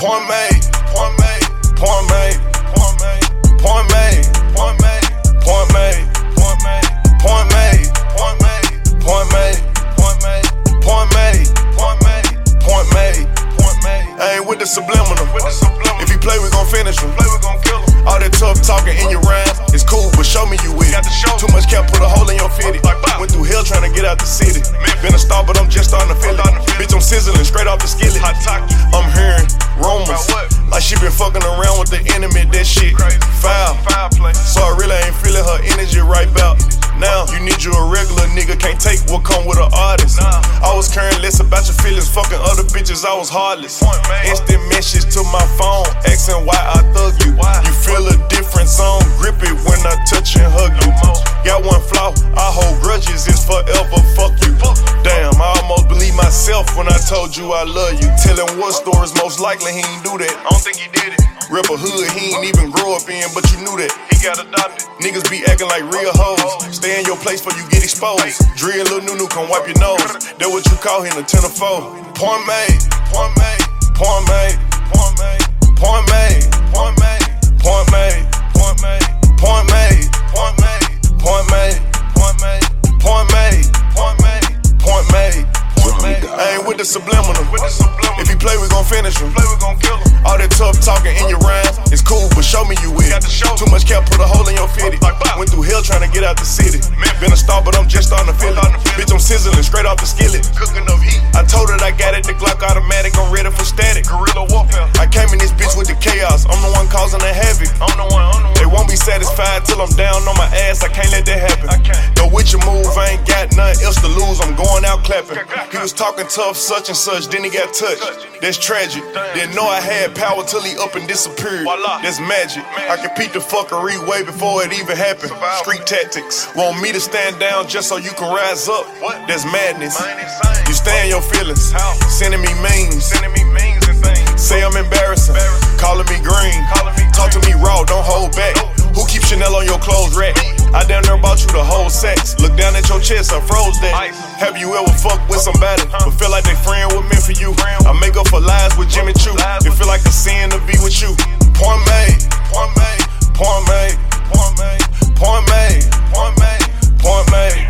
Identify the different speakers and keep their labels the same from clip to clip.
Speaker 1: Point made, point made, point made, point made, point made, point made, point made, point made, point made, point made, point made, point made, point made, point made, point made, point made. Ain't with the subliminal. If he play, we gon' finish him.
Speaker 2: Play, we gon' kill him.
Speaker 1: All that tough talking in your rhymes, it's cool, but show me you with.
Speaker 2: Show.
Speaker 1: Too much cap, put a hole in your fitty. Went through hell trying to get out the city. Been a star, but I'm just starting to feel it.
Speaker 2: Starting to feel it.
Speaker 1: Bitch, I'm sizzling straight off the skillet. I'm hearing rumors. Like she been fucking around with the enemy, that shit foul. So I really ain't feeling her energy right about now. You need you a regular nigga, can't take what come with an artist. I was caring less about your feelings, fucking other bitches, I was heartless. Instant message to my phone, asking why I thug you. You feel a different zone, grip it when told you I love you. Telling what stories, most likely he ain't do that.
Speaker 2: I don't think he did it.
Speaker 1: Rep a hood he ain't even grow up in, but you knew that.
Speaker 2: He got adopted.
Speaker 1: Niggas be acting like real hoes. Stay in your place before you get exposed. Drill little Nunu, come wipe your nose. That what you call him, a ten or four. Point made, point made, point made, subliminal. If you play, we gon' finish him. All that tough talking in your rhymes, it's cool, but show me you with.
Speaker 2: Show.
Speaker 1: Too much cap, put a hole in your fitty. Went through hell trying to get out the city. Been a star, but I'm just starting to feel it.
Speaker 2: It.
Speaker 1: Bitch, I'm sizzling straight off the skillet.
Speaker 2: Cooking up heat.
Speaker 1: I told her I got it, the Glock automatic, I'm ready for static.
Speaker 2: Guerrilla warfare.
Speaker 1: I came in this bitch with the chaos, nothing else to lose. I'm going out clapping. He was talking tough, such and such, then he got touched. That's tragic. Didn't know I had power till he up and disappeared. That's magic. I can beat the fuckery way before it even happened. Street tactics. Want me to stand down just so you can rise up?
Speaker 2: What?
Speaker 1: That's madness. You stay in your feelings. Sending me memes.
Speaker 2: Sending me memes and things.
Speaker 1: Say I'm embarrassing. Calling me green. Talk to me raw, don't hold back. Who keeps Chanel on your clothes rack? I damn near bought you the whole sex. Look down at your chest, I froze that. Have you ever fucked with somebody but feel like they friend with me for you? I make up for lies with Jimmy Choo. It feel like a sin to be with you. Point made, point made, point made, point made, point made, point made,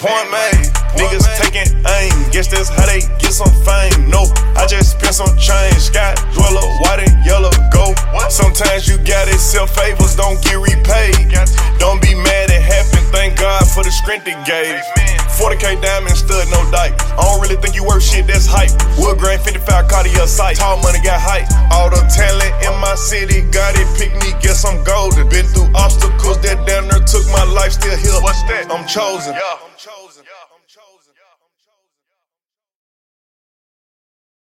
Speaker 1: point made. Niggas taking aim, guess that's how they get some fame. No, I just spent some change. Sky dweller, white and yellow, go. Sometimes you got it, self favors don't get repaid. The strength it gave. 40k diamond stud, no dike. I don't really think you worth shit, that's hype. Wood grain 55 Cartier sight. Tall money got hype. All the talent in my city got it. Pick me, guess I'm golden. Been through obstacles that damn near took my life, still here.
Speaker 2: What's that?
Speaker 1: I'm chosen.
Speaker 2: Yeah.
Speaker 1: I'm chosen.